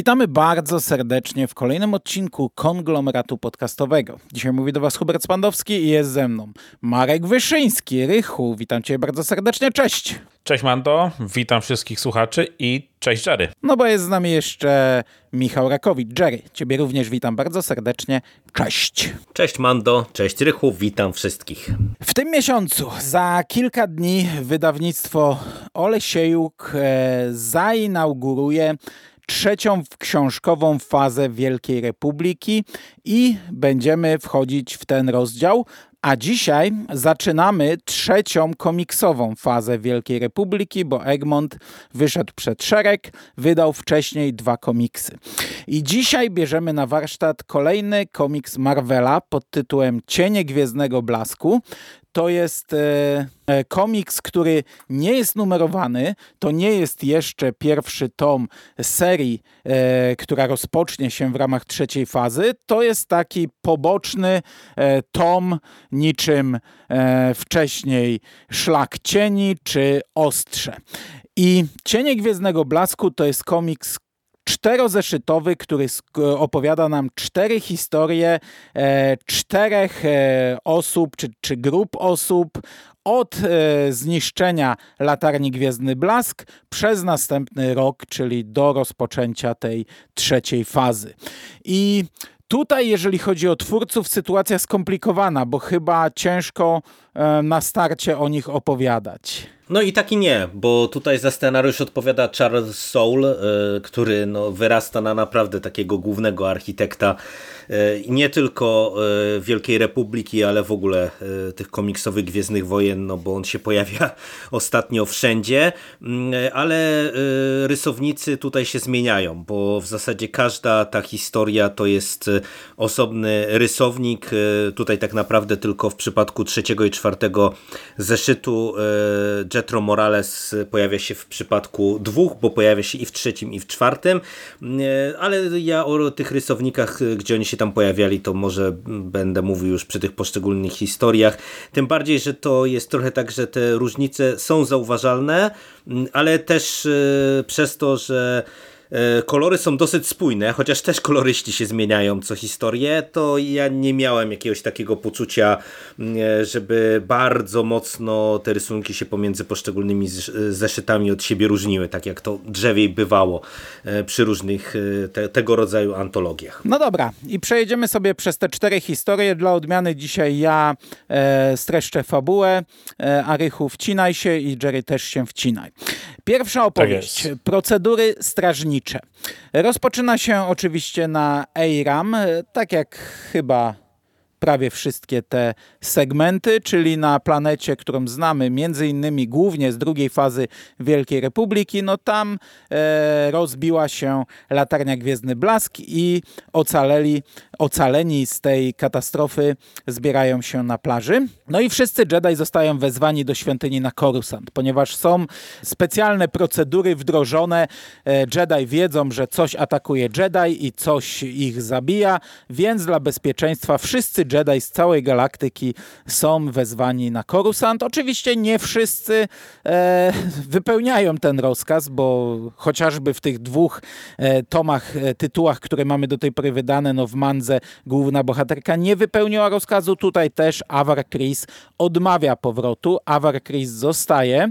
Witamy bardzo serdecznie w kolejnym odcinku konglomeratu podcastowego. Dzisiaj mówi do Was Hubert Spandowski i jest ze mną Marek Wyszyński. Rychu, witam Cię bardzo serdecznie, cześć. Cześć Mando, witam wszystkich słuchaczy i cześć Jerry. No bo jest z nami jeszcze Michał Rakowicz. Jerry, Ciebie również witam bardzo serdecznie, cześć. Cześć Mando, cześć Rychu, witam wszystkich. W tym miesiącu, za kilka dni wydawnictwo Olesiejuk e, zainauguruje trzecią książkową fazę Wielkiej Republiki i będziemy wchodzić w ten rozdział. A dzisiaj zaczynamy trzecią komiksową fazę Wielkiej Republiki, bo Egmont wyszedł przed szereg, wydał wcześniej dwa komiksy. I dzisiaj bierzemy na warsztat kolejny komiks Marvela pod tytułem Cienie Gwiezdnego Blasku to jest e, e, komiks, który nie jest numerowany. To nie jest jeszcze pierwszy tom serii, e, która rozpocznie się w ramach trzeciej fazy. To jest taki poboczny e, tom, niczym e, wcześniej Szlak Cieni czy Ostrze. I Cienie Gwiezdnego Blasku to jest komiks, czterozeszytowy, który opowiada nam cztery historie e, czterech e, osób czy, czy grup osób od e, zniszczenia latarni Gwiezdny Blask przez następny rok, czyli do rozpoczęcia tej trzeciej fazy. I Tutaj, jeżeli chodzi o twórców, sytuacja skomplikowana, bo chyba ciężko na starcie o nich opowiadać. No i tak i nie, bo tutaj za scenariusz odpowiada Charles Soule, e, który no, wyrasta na naprawdę takiego głównego architekta E, nie tylko e, Wielkiej Republiki, ale w ogóle e, tych komiksowych Gwiezdnych Wojen, no bo on się pojawia ostatnio wszędzie, mm, ale rysownicy tutaj się zmieniają, bo w zasadzie każda ta historia to jest osobny rysownik, tutaj tak naprawdę tylko w przypadku trzeciego i czwartego zeszytu Jetro Morales pojawia się w przypadku dwóch, bo pojawia się i w trzecim i w czwartym, ale ja o tych rysownikach, gdzie oni się tam pojawiali, to może będę mówił już przy tych poszczególnych historiach. Tym bardziej, że to jest trochę tak, że te różnice są zauważalne, ale też e, przez to, że E, kolory są dosyć spójne, chociaż też koloryści się zmieniają co historię, to ja nie miałem jakiegoś takiego poczucia, mm, e, żeby bardzo mocno te rysunki się pomiędzy poszczególnymi zeszytami od siebie różniły, tak jak to drzewiej bywało e, przy różnych te, tego rodzaju antologiach. No dobra, i przejedziemy sobie przez te cztery historie. Dla odmiany dzisiaj ja e, streszczę fabułę, e, a Rychu wcinaj się i Jerry też się wcinaj. Pierwsza tak opowieść. Tak procedury strażnicze Rozpoczyna się oczywiście na ARAM, tak jak chyba prawie wszystkie te segmenty, czyli na planecie, którą znamy między innymi głównie z drugiej fazy Wielkiej Republiki, no tam e, rozbiła się latarnia Gwiezdny Blask i ocaleli, ocaleni z tej katastrofy zbierają się na plaży. No i wszyscy Jedi zostają wezwani do świątyni na Coruscant, ponieważ są specjalne procedury wdrożone. E, Jedi wiedzą, że coś atakuje Jedi i coś ich zabija, więc dla bezpieczeństwa wszyscy Jedi z całej galaktyki są wezwani na Coruscant. Oczywiście nie wszyscy e, wypełniają ten rozkaz, bo chociażby w tych dwóch e, tomach, e, tytułach, które mamy do tej pory wydane, no w Mandze główna bohaterka nie wypełniła rozkazu. Tutaj też Avar Chris odmawia powrotu. Avar Chris zostaje.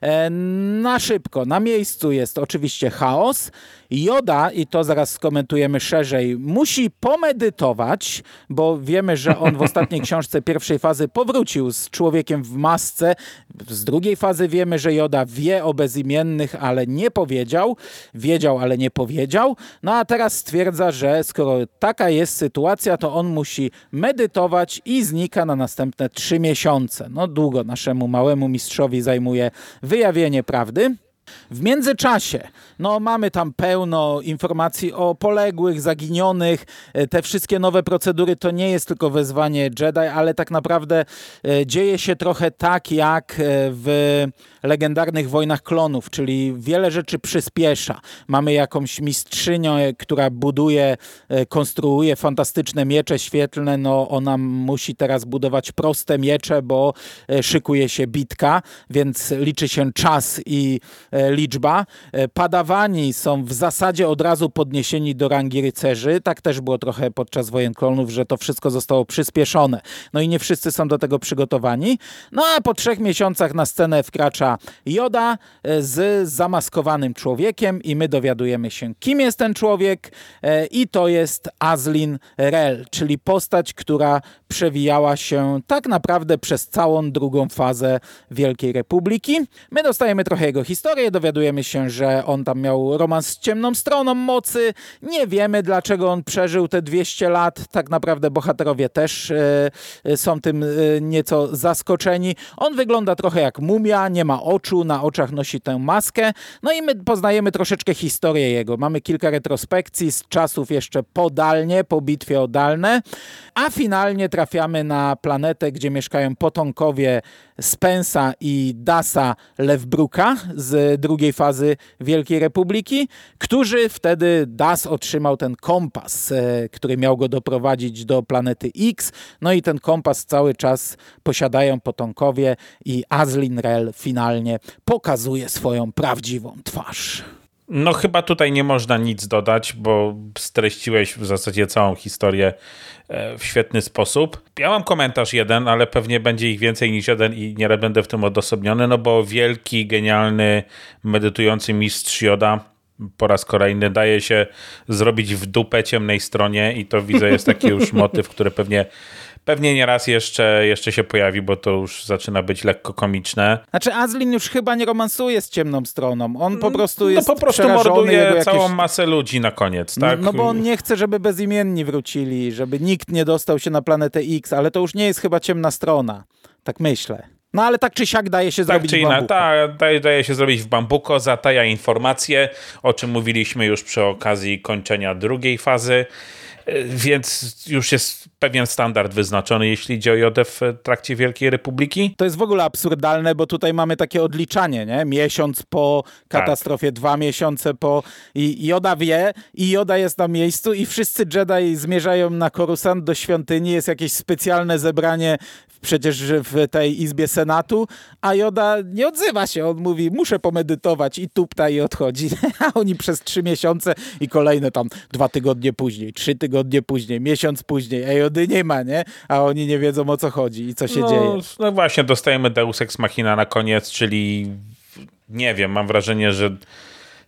E, na szybko, na miejscu jest oczywiście chaos. Joda, i to zaraz skomentujemy szerzej, musi pomedytować, bo wiemy, że on w ostatniej książce pierwszej fazy powrócił z człowiekiem w masce. Z drugiej fazy wiemy, że Joda wie o bezimiennych, ale nie powiedział. Wiedział, ale nie powiedział. No a teraz stwierdza, że skoro taka jest sytuacja, to on musi medytować i znika na następne trzy miesiące. No długo naszemu małemu mistrzowi zajmuje wyjawienie prawdy. W międzyczasie no, mamy tam pełno informacji o poległych, zaginionych. E, te wszystkie nowe procedury to nie jest tylko wezwanie Jedi, ale tak naprawdę e, dzieje się trochę tak jak e, w legendarnych wojnach klonów, czyli wiele rzeczy przyspiesza. Mamy jakąś mistrzynię, która buduje, konstruuje fantastyczne miecze świetlne. No, ona musi teraz budować proste miecze, bo szykuje się bitka, więc liczy się czas i liczba. Padawani są w zasadzie od razu podniesieni do rangi rycerzy. Tak też było trochę podczas wojen klonów, że to wszystko zostało przyspieszone. No i nie wszyscy są do tego przygotowani. No a po trzech miesiącach na scenę wkracza Yoda z zamaskowanym człowiekiem i my dowiadujemy się, kim jest ten człowiek i to jest Azlin Rel, czyli postać, która przewijała się tak naprawdę przez całą drugą fazę Wielkiej Republiki. My dostajemy trochę jego historię, dowiadujemy się, że on tam miał romans z ciemną stroną mocy. Nie wiemy, dlaczego on przeżył te 200 lat. Tak naprawdę bohaterowie też e, są tym e, nieco zaskoczeni. On wygląda trochę jak mumia, nie ma oczu, na oczach nosi tę maskę. No i my poznajemy troszeczkę historię jego. Mamy kilka retrospekcji z czasów jeszcze podalnie, po bitwie o Dalne, a finalnie trafiamy na planetę, gdzie mieszkają potomkowie Spensa i Dasa Lewbruka z drugiej fazy Wielkiej Republiki, którzy wtedy Das otrzymał ten kompas, e, który miał go doprowadzić do planety X. No i ten kompas cały czas posiadają potomkowie i Azlin Rel finalnie pokazuje swoją prawdziwą twarz. No chyba tutaj nie można nic dodać, bo streściłeś w zasadzie całą historię e, w świetny sposób. Ja mam komentarz jeden, ale pewnie będzie ich więcej niż jeden i nie będę w tym odosobniony, no bo wielki, genialny, medytujący mistrz Joda po raz kolejny daje się zrobić w dupę ciemnej stronie i to widzę jest taki już motyw, który pewnie Pewnie nieraz jeszcze, jeszcze się pojawi, bo to już zaczyna być lekko komiczne. Znaczy Azlin już chyba nie romansuje z ciemną stroną. On po prostu no, jest No po prostu morduje jakieś... całą masę ludzi na koniec, tak? No, no bo on nie chce, żeby bezimienni wrócili, żeby nikt nie dostał się na planetę X, ale to już nie jest chyba ciemna strona. Tak myślę. No ale tak czy siak daje się tak zrobić czy w bambuko. Tak, daje, daje się zrobić w bambuko, zataja informacje, o czym mówiliśmy już przy okazji kończenia drugiej fazy. Więc już jest pewien standard wyznaczony, jeśli idzie o Jodę w trakcie Wielkiej Republiki. To jest w ogóle absurdalne, bo tutaj mamy takie odliczanie, nie? Miesiąc po katastrofie, tak. dwa miesiące po... I Joda wie, i Joda jest na miejscu i wszyscy Jedi zmierzają na Korusant do świątyni, jest jakieś specjalne zebranie przecież w tej Izbie Senatu, a Joda nie odzywa się, on mówi, muszę pomedytować i tupta i odchodzi, a oni przez trzy miesiące i kolejne tam dwa tygodnie później, trzy tygodnie później, miesiąc później, a Jody nie ma, nie? A oni nie wiedzą o co chodzi i co się no, dzieje. No właśnie, dostajemy Deus Ex Machina na koniec, czyli nie wiem, mam wrażenie, że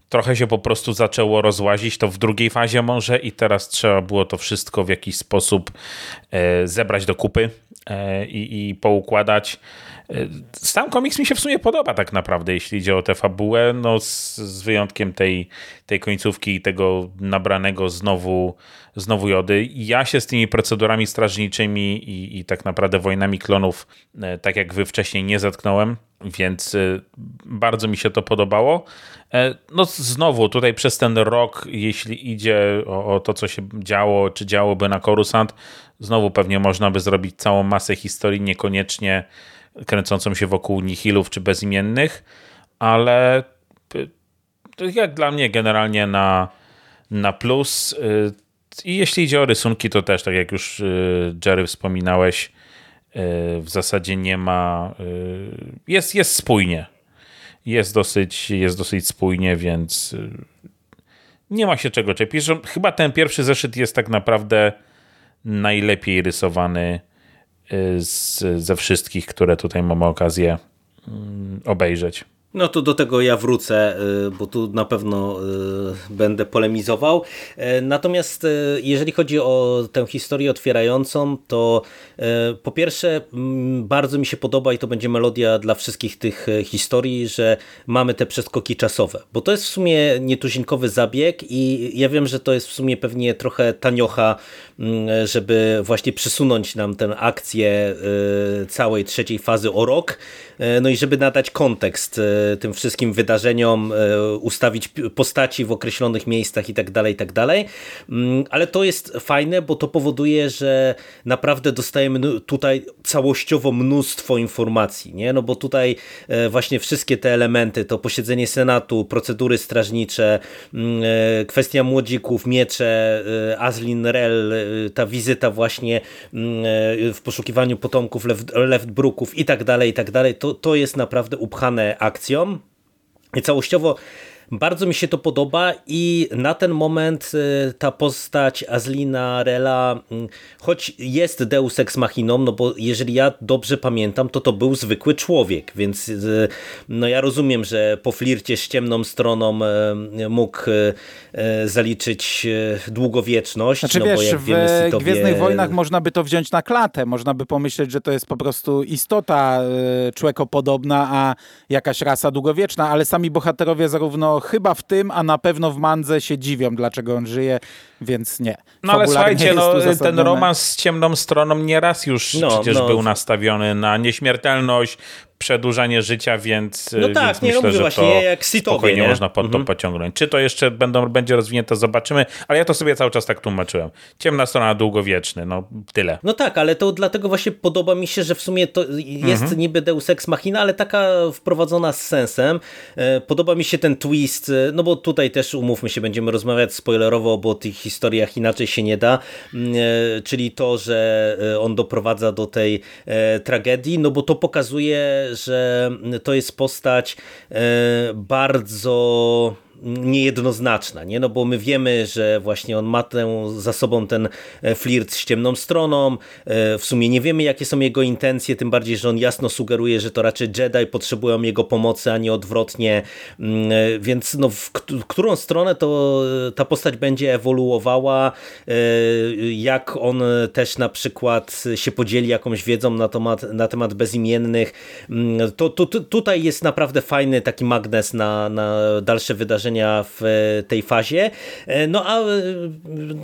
trochę się po prostu zaczęło rozłazić to w drugiej fazie może i teraz trzeba było to wszystko w jakiś sposób e, zebrać do kupy i, i poukładać. E, sam komiks mi się w sumie podoba tak naprawdę, jeśli idzie o tę fabułę, no z, z wyjątkiem tej, tej końcówki i tego nabranego znowu, znowu jody. Ja się z tymi procedurami strażniczymi i, i tak naprawdę wojnami klonów, e, tak jak wy wcześniej, nie zetknąłem, więc e, bardzo mi się to podobało. No znowu, tutaj przez ten rok, jeśli idzie o, o to, co się działo, czy działoby na Coruscant, znowu pewnie można by zrobić całą masę historii, niekoniecznie kręcącą się wokół nihilów czy bezimiennych, ale jak dla mnie generalnie na, na plus. Y, I jeśli idzie o rysunki, to też, tak jak już y, Jerry wspominałeś, y, w zasadzie nie ma. Jest, jest spójnie. Jest dosyć, jest dosyć spójnie, więc nie ma się czego czepić. Chyba ten pierwszy zeszyt jest tak naprawdę najlepiej rysowany z, ze wszystkich, które tutaj mamy okazję mm, obejrzeć. No to do tego ja wrócę, y, bo tu na pewno y, będę polemizował. Y, natomiast jeżeli chodzi o tę historię otwierającą, to po pierwsze mm, bardzo mi się podoba i to będzie melodia dla wszystkich tych historii, że mamy te przeskoki czasowe, bo to jest w sumie nietuzinkowy zabieg i ja wiem, że to jest w sumie pewnie trochę taniocha, mm, żeby właśnie przesunąć nam tę akcję całej trzeciej fazy o rok, no i żeby nadać kontekst tym wszystkim wydarzeniom, e, ustawić postaci w określonych miejscach i tak dalej, i tak dalej. Mm, ale to jest fajne, bo to powoduje, że naprawdę dostajemy tutaj całościowo mnóstwo informacji, nie? No bo tutaj e, właśnie wszystkie te elementy, to posiedzenie Senatu, procedury strażnicze, mm, kwestia młodzików, miecze, Azlin Rel, ta wizyta właśnie mm, w poszukiwaniu potomków Left, i tak dalej, i tak dalej, to, to jest naprawdę upchane akcją I całościowo bardzo mi się to podoba i na ten moment y, ta postać Azlina Rela, mm, choć jest Deus Ex Machiną, no bo jeżeli ja dobrze pamiętam, to to był zwykły człowiek, więc y, no ja rozumiem, że po flircie z ciemną stroną y, mógł zaliczyć długowieczność. Znaczy no wiesz, bo jak w wiemy, Sitowie... Gwiezdnych Wojnach można by to wziąć na klatę, można by pomyśleć, że to jest po prostu istota człekopodobna, a jakaś rasa długowieczna, ale sami bohaterowie zarówno chyba w tym, a na pewno w Mandze się dziwią, dlaczego on żyje, więc nie. No ale słuchajcie, no, ten romans z ciemną stroną nieraz już no, przecież no. był nastawiony na nieśmiertelność, przedłużanie życia, więc, no tak, więc nie, myślę, no, że właśnie, to jak spokojnie nie? można pod to mhm. pociągnąć. Czy to jeszcze będą, będzie rozwinięte, zobaczymy, ale ja to sobie cały czas tak tłumaczyłem. Ciemna strona długowieczny, no tyle. No tak, ale to dlatego właśnie podoba mi się, że w sumie to jest mhm. niby Deus Ex Machina, ale taka wprowadzona z sensem. E, podoba mi się ten twist, e, no bo tutaj też umówmy się, będziemy rozmawiać spoilerowo, bo o tych historiach inaczej się nie da, mm, e, czyli to, że on doprowadza do tej tragedii, no bo to pokazuje, że to jest postać e, bardzo niejednoznaczna, nie? No bo my wiemy, że właśnie on ma tę, za sobą ten e, flirt z ciemną stroną, e, w sumie nie wiemy jakie są jego intencje, tym bardziej, że on jasno sugeruje, że to raczej Jedi potrzebują jego pomocy, a nie odwrotnie, mm, e, więc no w którą stronę to ta postać będzie ewoluowała, jak on też na przykład się podzieli jakąś wiedzą na temat, na temat bezimiennych, mm, to, to, to tutaj jest naprawdę fajny taki magnes na, na dalsze wydarzenia w e, tej fazie. E, no a e,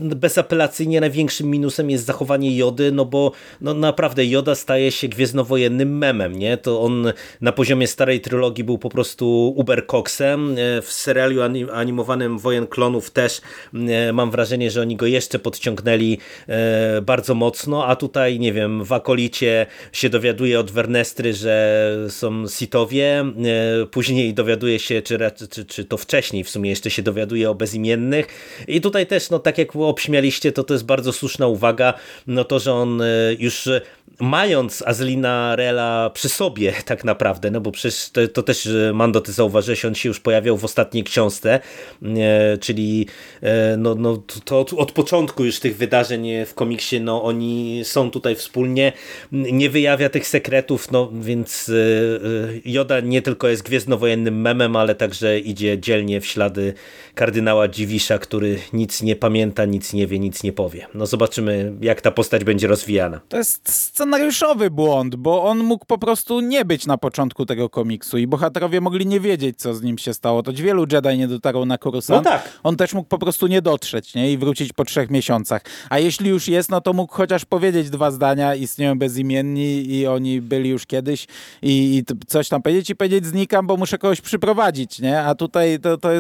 bezapelacyjnie największym minusem jest zachowanie Jody, no bo no naprawdę Joda staje się gwiezdnowojennym memem, nie? To on na poziomie starej trylogii był po prostu uberkoksem. W serialu animowanym Wojen Klonów też mam wrażenie, że oni go jeszcze podciągnęli bardzo mocno, a tutaj, nie wiem, w akolicie się dowiaduje od Wernestry, że są Sitowie, później dowiaduje się, czy, czy, czy to wcześniej wcześniej w sumie jeszcze się dowiaduje o bezimiennych. I tutaj też, no tak jak obśmialiście, to to jest bardzo słuszna uwaga, no to, że on e, już mając Azlina Rela przy sobie tak naprawdę, no bo przecież to, to też e, Mando, ty zauważyłeś, on się już pojawiał w ostatniej książce, e, czyli e, no, no, to od, od, początku już tych wydarzeń w komiksie, no oni są tutaj wspólnie, nie wyjawia tych sekretów, no więc e, e Joda nie tylko jest gwiezdnowojennym memem, ale także idzie dzielnie w ślady kardynała Dziwisza, który nic nie pamięta, nic nie wie, nic nie powie. No zobaczymy, jak ta postać będzie rozwijana. To jest scenariuszowy błąd, bo on mógł po prostu nie być na początku tego komiksu i bohaterowie mogli nie wiedzieć, co z nim się stało. To wielu Jedi nie dotarło na Coruscant. No tak. On też mógł po prostu nie dotrzeć nie? i wrócić po trzech miesiącach. A jeśli już jest, no to mógł chociaż powiedzieć dwa zdania, istnieją bezimienni i oni byli już kiedyś i, i coś tam powiedzieć i powiedzieć znikam, bo muszę kogoś przyprowadzić, nie? A tutaj to, to jest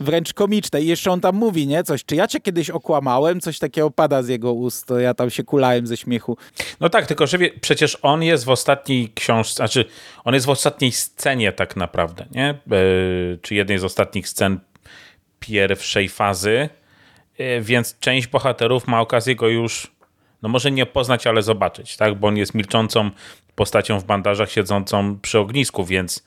wręcz komiczne. I jeszcze on tam mówi, nie? Coś, czy ja cię kiedyś okłamałem? Coś takiego pada z jego ust, ja tam się kulałem ze śmiechu. No tak, tylko że wie, przecież on jest w ostatniej książce, znaczy on jest w ostatniej scenie tak naprawdę, nie? E, czy jednej z ostatnich scen pierwszej fazy, e, więc część bohaterów ma okazję go już, no może nie poznać, ale zobaczyć, tak? Bo on jest milczącą postacią w bandażach siedzącą przy ognisku, więc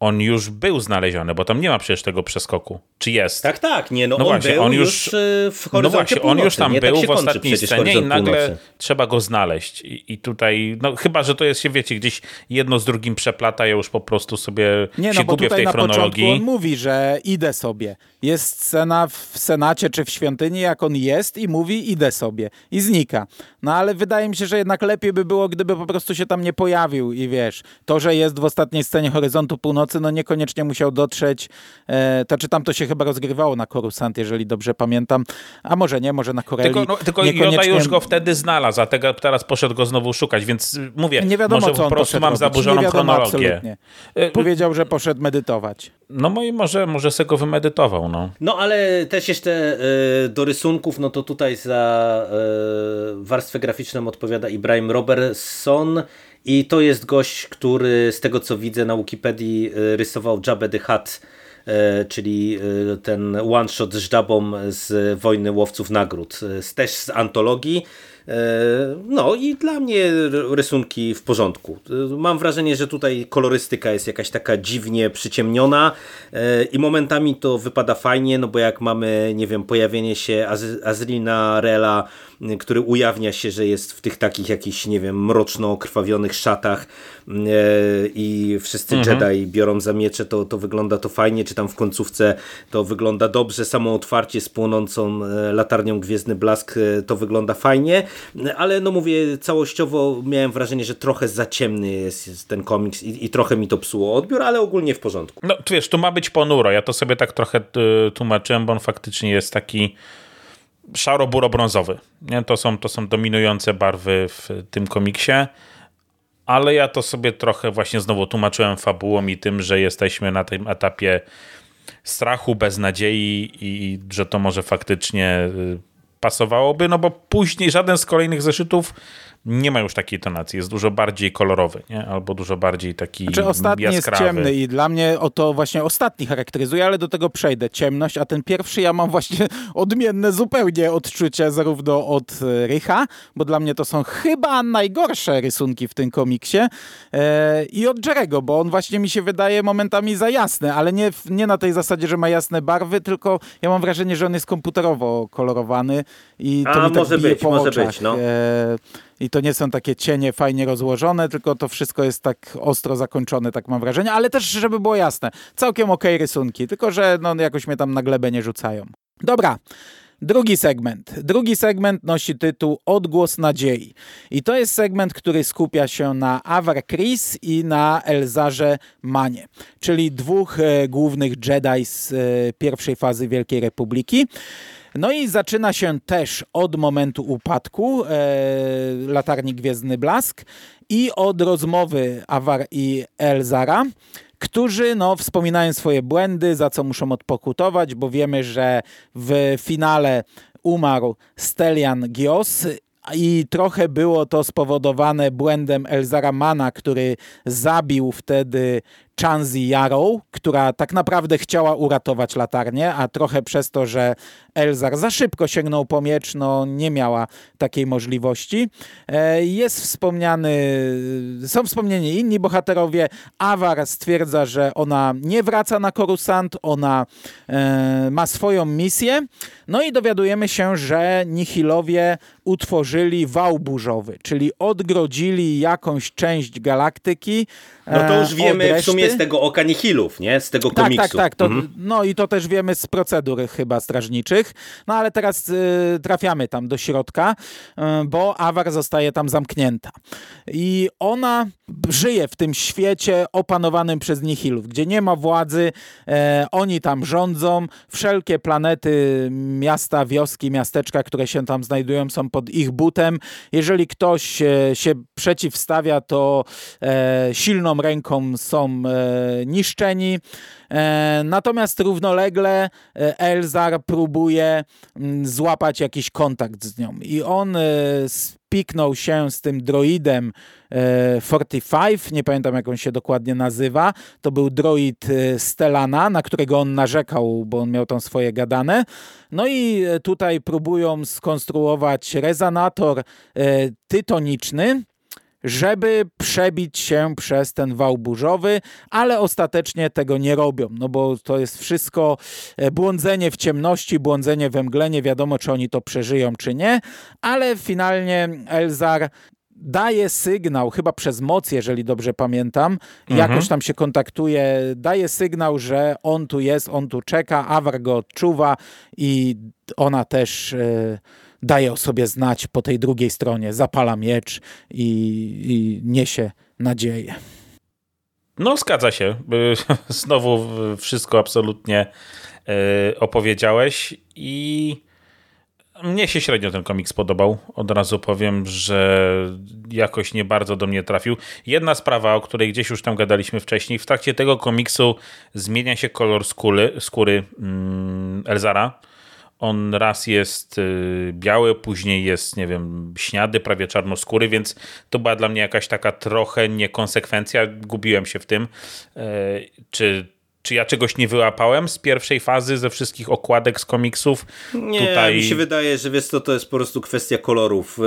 on już był znaleziony, bo tam nie ma przecież tego przeskoku. Czy jest? Tak, tak, nie, no, no on właśnie, był on już, już w horyzoncie No właśnie, on już tam nie, był tak w ostatniej scenie i nagle północy. trzeba go znaleźć. I, I, tutaj, no chyba, że to jest się, wiecie, gdzieś jedno z drugim przeplata, ja już po prostu sobie nie, się no, gubię w tej na chronologii. on mówi, że idę sobie. Jest scena w Senacie czy w świątyni, jak on jest i mówi idę sobie. I znika. No ale wydaje mi się, że jednak lepiej by było, gdyby po prostu się tam nie pojawił i wiesz, to, że jest w ostatniej scenie Horyzontu Północy nocy, no niekoniecznie musiał dotrzeć. E, to czy tam to się chyba rozgrywało na Korusant, jeżeli dobrze pamiętam. A może nie, może na Koreli. Tylko, no, tylko Joda już go wtedy znalazł, a tego, teraz poszedł go znowu szukać, więc mówię, nie wiadomo, może co po prostu mam zaburzoną wiadomo, chronologię. Absolutnie. E, Powiedział, że poszedł medytować. No i może, może sobie go wymedytował. No. no ale też jeszcze y, do rysunków, no to tutaj za y, warstwę graficzną odpowiada Ibrahim Robertson, i to jest gość, który z tego co widzę na Wikipedii y, rysował Jabba the Hutt, y, czyli y, ten one-shot z Jabą z Wojny Łowców Nagród, też z antologii. No i dla mnie rysunki w porządku. Mam wrażenie, że tutaj kolorystyka jest jakaś taka dziwnie przyciemniona i momentami to wypada fajnie, no bo jak mamy, nie wiem, pojawienie się Az Azrina Rela który ujawnia się, że jest w tych takich jakichś, nie wiem, mroczno okrwawionych szatach e, i wszyscy mhm. Jedi biorą za miecze, to, to wygląda to fajnie, czy tam w końcówce to wygląda dobrze, samo otwarcie z płonącą e, latarnią Gwiezdny Blask e, to wygląda fajnie, ale no mówię, całościowo miałem wrażenie, że trochę za ciemny jest, jest ten komiks i, i, trochę mi to psuło odbiór, ale ogólnie w porządku. No, tu wiesz, tu ma być ponuro, ja to sobie tak trochę tłumaczyłem, bo on faktycznie jest taki szaro-buro-brązowy. Nie? To, są, to są dominujące barwy w tym komiksie, ale ja to sobie trochę właśnie znowu tłumaczyłem fabułą i tym, że jesteśmy na tym etapie strachu, beznadziei i że to może faktycznie y, pasowałoby, no bo później żaden z kolejnych zeszytów nie ma już takiej tonacji, jest dużo bardziej kolorowy, nie? albo dużo bardziej taki znaczy, ostatni jaskrawy. jest ciemny i dla mnie o to właśnie ostatni charakteryzuje, ale do tego przejdę. Ciemność, a ten pierwszy ja mam właśnie odmienne zupełnie odczucie zarówno od e, Rycha, bo dla mnie to są chyba najgorsze rysunki w tym komiksie e, i od Jerego, bo on właśnie mi się wydaje momentami za jasny, ale nie, nie na tej zasadzie, że ma jasne barwy, tylko ja mam wrażenie, że on jest komputerowo kolorowany i to a, mi tak może być, może oczach. być, no. E, i to nie są takie cienie fajnie rozłożone, tylko to wszystko jest tak ostro zakończone, tak mam wrażenie, ale też, żeby było jasne, całkiem okej okay rysunki, tylko że no, jakoś mnie tam na glebę nie rzucają. Dobra, Drugi segment. Drugi segment nosi tytuł Odgłos Nadziei. I to jest segment, który skupia się na Avar Chris i na Elzarze Manie, czyli dwóch e, głównych Jedi z e, pierwszej fazy Wielkiej Republiki. No i zaczyna się też od momentu upadku e, latarni Gwiezdny Blask i od rozmowy Awar i Elzara którzy no, wspominają swoje błędy, za co muszą odpokutować, bo wiemy, że w finale umarł Stelian Gios i trochę było to spowodowane błędem Elzara Mana, który zabił wtedy Chanzi Yarrow, która tak naprawdę chciała uratować latarnię, a trochę przez to, że Elzar za szybko sięgnął po miecz, no nie miała takiej możliwości. E, jest wspomniany, są wspomnieni inni bohaterowie. Awar stwierdza, że ona nie wraca na Korusant, ona e, ma swoją misję. No i dowiadujemy się, że Nihilowie utworzyli wał burzowy, czyli odgrodzili jakąś część galaktyki no to już wiemy w sumie z tego oka nihilów, nie? Z tego tak, komiksu. Tak, tak, to, mhm. No i to też wiemy z procedur chyba strażniczych. No ale teraz y, trafiamy tam do środka, y, bo Awar zostaje tam zamknięta. I ona żyje w tym świecie opanowanym przez nihilów, gdzie nie ma władzy, e, oni tam rządzą, wszelkie planety, miasta, wioski, miasteczka, które się tam znajdują są pod ich butem. Jeżeli ktoś e, się przeciwstawia, to e, ręką są e, niszczeni. E, natomiast równolegle e, Elzar próbuje mm, złapać jakiś kontakt z nią i on spiknął się z tym droidem 45, nie pamiętam jak on się dokładnie nazywa. To był droid Stellana, na którego on narzekał, bo on miał tam swoje gadane. No i tutaj próbują skonstruować rezonator tytoniczny, żeby przebić się przez ten wał burzowy, ale ostatecznie tego nie robią, no bo to jest wszystko e, błądzenie w ciemności, błądzenie we mgle, nie wiadomo czy oni to przeżyją czy nie, ale finalnie Elzar daje sygnał, chyba przez moc, jeżeli dobrze pamiętam, mhm. jakoś tam się kontaktuje, daje sygnał, że on tu jest, on tu czeka, Awar go odczuwa i ona też... Yy, daje o sobie znać po tej drugiej stronie, zapala miecz i, i niesie nadzieję. No, zgadza się. Znowu wszystko absolutnie e, opowiedziałeś i mnie się średnio ten komiks podobał. Od razu powiem, że jakoś nie bardzo do mnie trafił. Jedna sprawa, o której gdzieś już tam gadaliśmy wcześniej, w trakcie tego komiksu zmienia się kolor skóry, skóry mm, Elzara on raz jest y, biały, później jest, nie wiem, śniady, prawie czarnoskóry, więc to była dla mnie jakaś taka trochę niekonsekwencja. Gubiłem się w tym, e, czy czy ja czegoś nie wyłapałem z pierwszej fazy, ze wszystkich okładek z komiksów? Nie, Tutaj... mi się wydaje, że wiesz co, to jest po prostu kwestia kolorów. Y,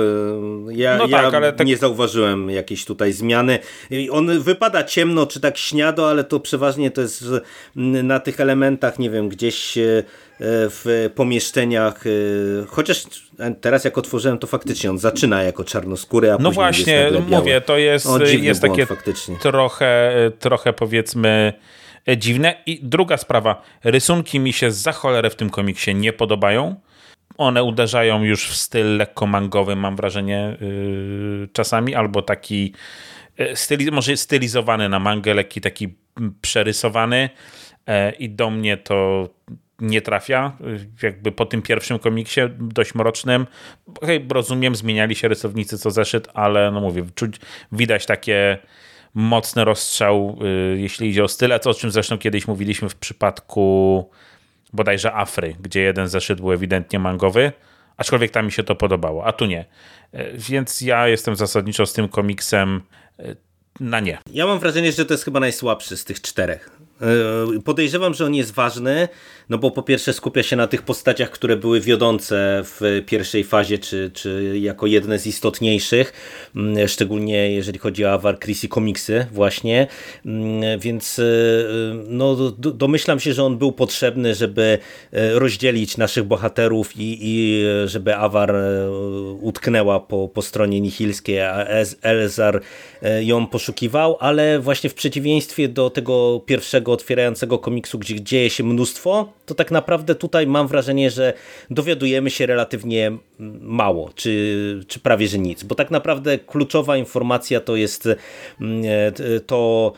ja, no tak, ja ale tak... nie zauważyłem jakiejś tutaj zmiany. On wypada ciemno, czy tak śniado, ale to przeważnie to jest na tych elementach, nie wiem, gdzieś y, w pomieszczeniach, y, chociaż teraz jak otworzyłem, to faktycznie on zaczyna jako czarnoskóry, a No właśnie, mówię, to jest, jest takie trochę, trochę powiedzmy dziwne. I druga sprawa, rysunki mi się za cholerę w tym komiksie nie podobają. One uderzają już w styl lekko mangowy, mam wrażenie, yy, czasami, albo taki yy, styli, może stylizowany na mangę, lekki taki przerysowany yy, i do mnie to nie trafia, jakby po tym pierwszym komiksie, dość mrocznym. Okay, rozumiem, zmieniali się rysownicy co zeszyt, ale no mówię, czuć, widać takie mocny rozstrzał, y, jeśli idzie o style, co o czym zresztą kiedyś mówiliśmy w przypadku bodajże Afry, gdzie jeden zeszyt był ewidentnie mangowy, aczkolwiek tam mi się to podobało, a tu nie. Y, więc ja jestem zasadniczo z tym komiksem y, na nie. Ja mam wrażenie, że to jest chyba najsłabszy z tych czterech. Podejrzewam, że on jest ważny, no bo po pierwsze skupia się na tych postaciach, które były wiodące w pierwszej fazie, czy, czy jako jedne z istotniejszych, mm, szczególnie jeżeli chodzi o Avar Chrissy komiksy właśnie, mm, więc e, no, domyślam się, że on był potrzebny, żeby e, rozdzielić naszych bohaterów i, i żeby Avar e, utknęła po, po stronie nihilskiej, a Elzar ją poszukiwał, ale właśnie w przeciwieństwie do tego pierwszego otwierającego komiksu, gdzie dzieje się mnóstwo, to tak naprawdę tutaj mam wrażenie, że dowiadujemy się relatywnie mało, czy, czy prawie że nic, bo tak naprawdę kluczowa informacja to jest mm, e, to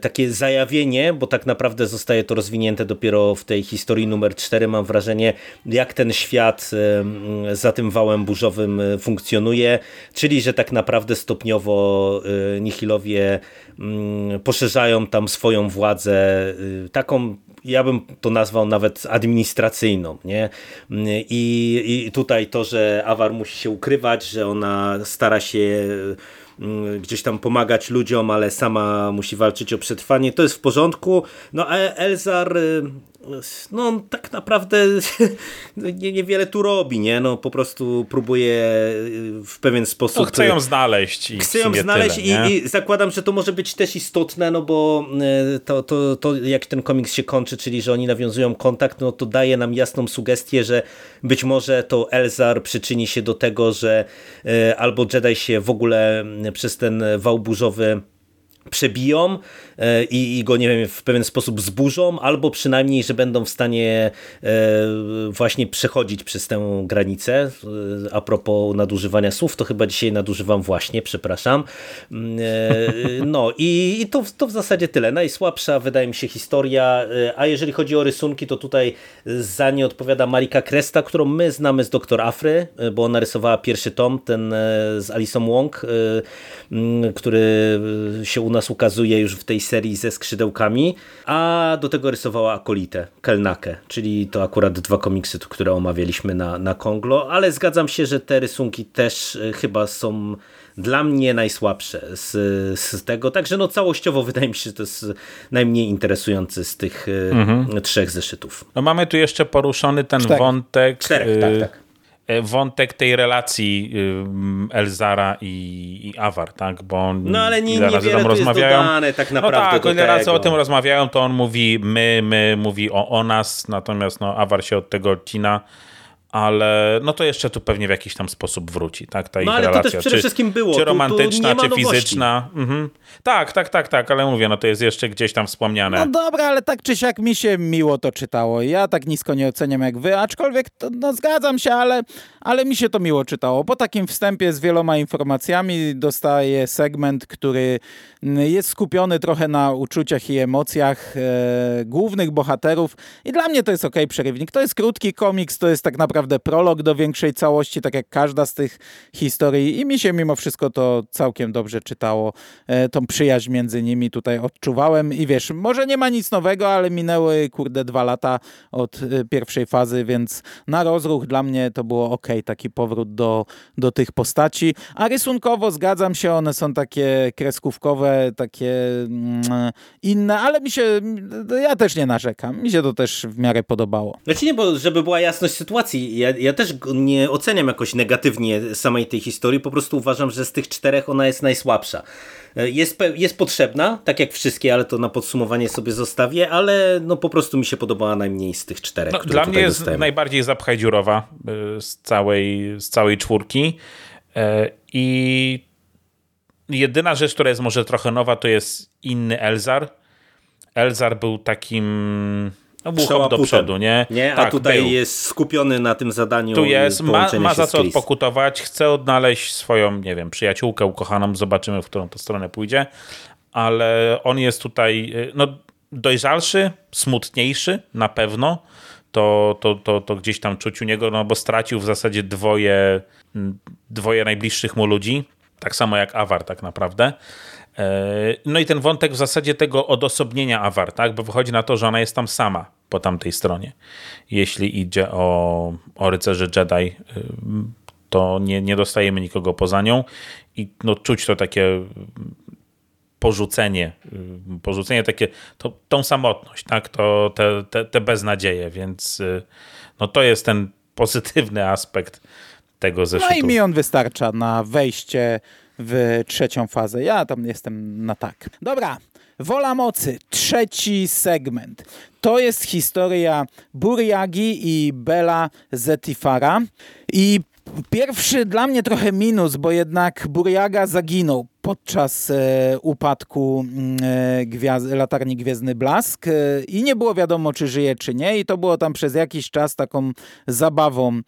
takie zajawienie, bo tak naprawdę zostaje to rozwinięte dopiero w tej historii numer 4, mam wrażenie, jak ten świat e, mm, za tym wałem burzowym funkcjonuje, czyli że tak naprawdę stopniowo Nihilowie mm, poszerzają tam swoją władzę, taką ja bym to nazwał nawet administracyjną. Nie? I, I tutaj to, że Awar musi się ukrywać, że ona stara się mm, gdzieś tam pomagać ludziom, ale sama musi walczyć o przetrwanie, to jest w porządku. No a Elzar y, no tak naprawdę nie, niewiele tu robi, nie? No po prostu próbuje w pewien sposób... No, chce ją znaleźć. I chce ją znaleźć tyle, i, i, zakładam, że to może być też istotne, no bo e, to, to, to jak ten komiks się kończy, czyli że oni nawiązują kontakt, no to daje nam jasną sugestię, że być może to Elzar przyczyni się do tego, że albo Jedi się w ogóle przez ten wał burzowy przebiją i, i, go, nie wiem, w pewien sposób zburzą, albo przynajmniej, że będą w stanie e, właśnie przechodzić przez tę granicę. E, a propos nadużywania słów, to chyba dzisiaj nadużywam właśnie, przepraszam. No i, i to, to w zasadzie tyle. Najsłabsza wydaje mi się historia, a jeżeli chodzi o rysunki, to tutaj za nie odpowiada Marika Kresta, którą my znamy z Doktor Afry, bo ona rysowała pierwszy tom, ten z Alicą Wong, który się u nas ukazuje już w tej serii ze skrzydełkami, a do tego rysowała Akolitę, Kelnakę, czyli to akurat dwa komiksy, które omawialiśmy na, na Konglo, ale zgadzam się, że te rysunki też e, chyba są dla mnie najsłabsze z, z tego, także no całościowo wydaje mi się, że to jest najmniej interesujący z tych e, mhm. trzech zeszytów. No mamy tu jeszcze poruszony ten Cztery. wątek. Czterech, tak, tak E, wątek tej relacji y, Elzara i, i Awar, tak? Bo on no ale nie, ile razy tam rozmawiają. Dodane, tak naprawdę no tak, ile razy o tym rozmawiają, to on mówi my, my, mówi o, o nas, natomiast no, Awar się od tego odcina ale no to jeszcze tu pewnie w jakiś tam sposób wróci, tak, ta no, ale relacja. to też przede czy, wszystkim było. Czy romantyczna, tu, tu czy fizyczna. Mhm. Tak, tak, tak, tak, ale mówię, no to jest jeszcze gdzieś tam wspomniane. No dobra, ale tak czy siak mi się miło to czytało. Ja tak nisko nie oceniam jak wy, aczkolwiek to, no zgadzam się, ale, ale mi się to miło czytało. Po takim wstępie z wieloma informacjami dostaję segment, który jest skupiony trochę na uczuciach i emocjach e, głównych bohaterów i dla mnie to jest ok przerywnik. To jest krótki komiks, to jest tak naprawdę naprawdę prolog do większej całości, tak jak każda z tych historii i mi się mimo wszystko to całkiem dobrze czytało. E, tą przyjaźń między nimi tutaj odczuwałem i wiesz, może nie ma nic nowego, ale minęły kurde dwa lata od e, pierwszej fazy, więc na rozruch dla mnie to było ok, taki powrót do, do tych postaci. A rysunkowo zgadzam się, one są takie kreskówkowe, takie mm, inne, ale mi się, ja też nie narzekam. Mi się to też w miarę podobało. Znaczy nie, bo żeby była jasność sytuacji, ja, ja też nie oceniam jakoś negatywnie samej tej historii, po prostu uważam, że z tych czterech ona jest najsłabsza. E, jest, jest potrzebna, tak jak wszystkie, ale to na podsumowanie sobie zostawię, ale no po prostu mi się podobała najmniej z tych czterech. No, dla mnie jest dostajemy. najbardziej zapchaj dziurowa e, z całej, z całej czwórki e, i jedyna rzecz, która jest może trochę nowa, to jest inny Elzar. Elzar był takim no był hop do przodu, nie? Nie, tak, a tutaj był. jest skupiony na tym zadaniu. Tu jest, ma, ma za co odpokutować, chce odnaleźć swoją, nie wiem, przyjaciółkę ukochaną, zobaczymy, w którą to stronę pójdzie, ale on jest tutaj, y, no dojrzalszy, smutniejszy na pewno, to, to, to, to gdzieś tam czuć u niego, no bo stracił w zasadzie dwoje, dwoje najbliższych mu ludzi, tak samo jak Awar tak naprawdę. No i ten wątek w zasadzie tego odosobnienia Awar, tak? bo wychodzi na to, że ona jest tam sama po tamtej stronie. Jeśli idzie o, o rycerzy Jedi, y, to nie, nie dostajemy nikogo poza nią i no, czuć to takie porzucenie, y, porzucenie takie, to, tą samotność, tak? to, te, te, te beznadzieje, więc y, no, to jest ten pozytywny aspekt tego zeszytu. No i mi on wystarcza na wejście w trzecią fazę. Ja tam jestem na tak. Dobra, Wola Mocy, trzeci segment. To jest historia Buriagi i Bela Zetifara. I pierwszy dla mnie trochę minus, bo jednak Buriaga zaginął podczas e, upadku mm, e, gwiaz latarni Gwiezdny Blask e, i nie było wiadomo, czy żyje, czy nie. I to było tam przez jakiś czas taką zabawą